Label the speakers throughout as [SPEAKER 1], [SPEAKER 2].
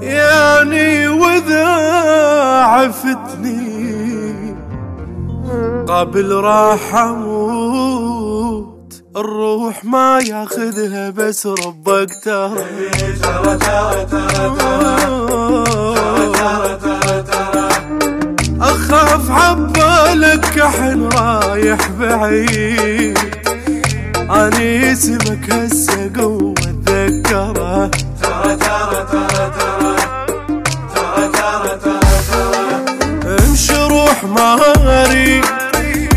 [SPEAKER 1] يعني وذا عفتني قبل راح أموت الروح ما ياخذها بس ربك ترى أخاف عبالك كحن رايح بعيد. أني اسمك هسه قوة اتذكره ترى ترى ترى ترى ترى امشي روح ماري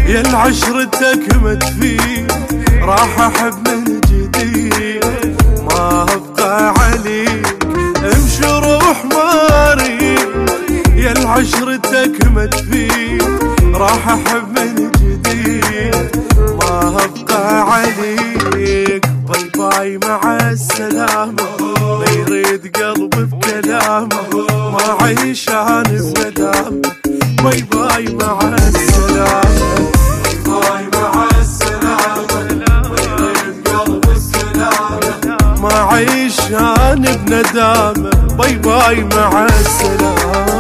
[SPEAKER 1] يا العشرتك ما تفيد راح أحب من جديد ما أبقى عليك. امشي روح ماري يا العشرتك ما تفيد راح أحب من جديد السلامة. ما يريد قلبي بكلامه. ما عيش أنا بندامه bye bye مع السلامة. bye مع السلامة. ما عيش أنا بندامة bye bye مع السلامة.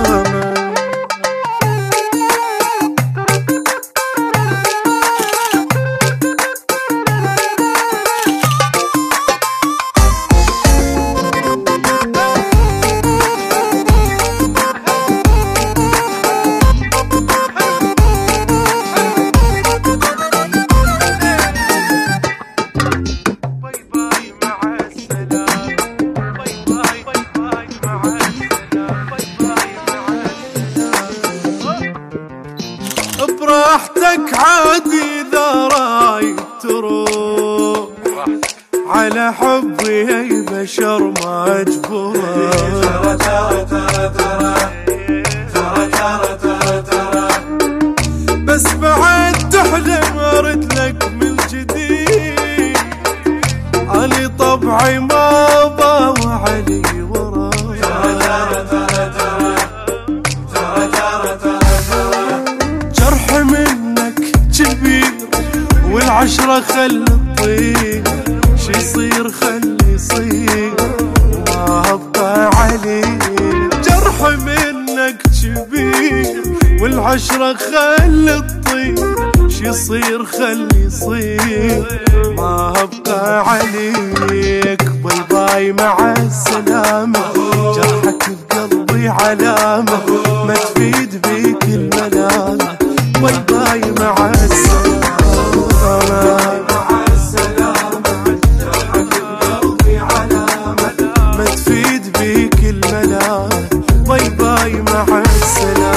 [SPEAKER 1] براحتك عادي إذا رايد تروح. على حبي اي بشر ما ترى ترى ترى ترى ترى ترى ترى بس بعد تحلم أرد لك من جديد. علي طبعي ما باوى والعشرة خل تطير شي يصير خلي يصير ما ابقى عليك. جرح منك كبير والعشرة خل تطير شي يصير خلي يصير ما ابقى عليك. باي باي مع السلامة. جرحك بقلبي علامة. باي مع السلامة.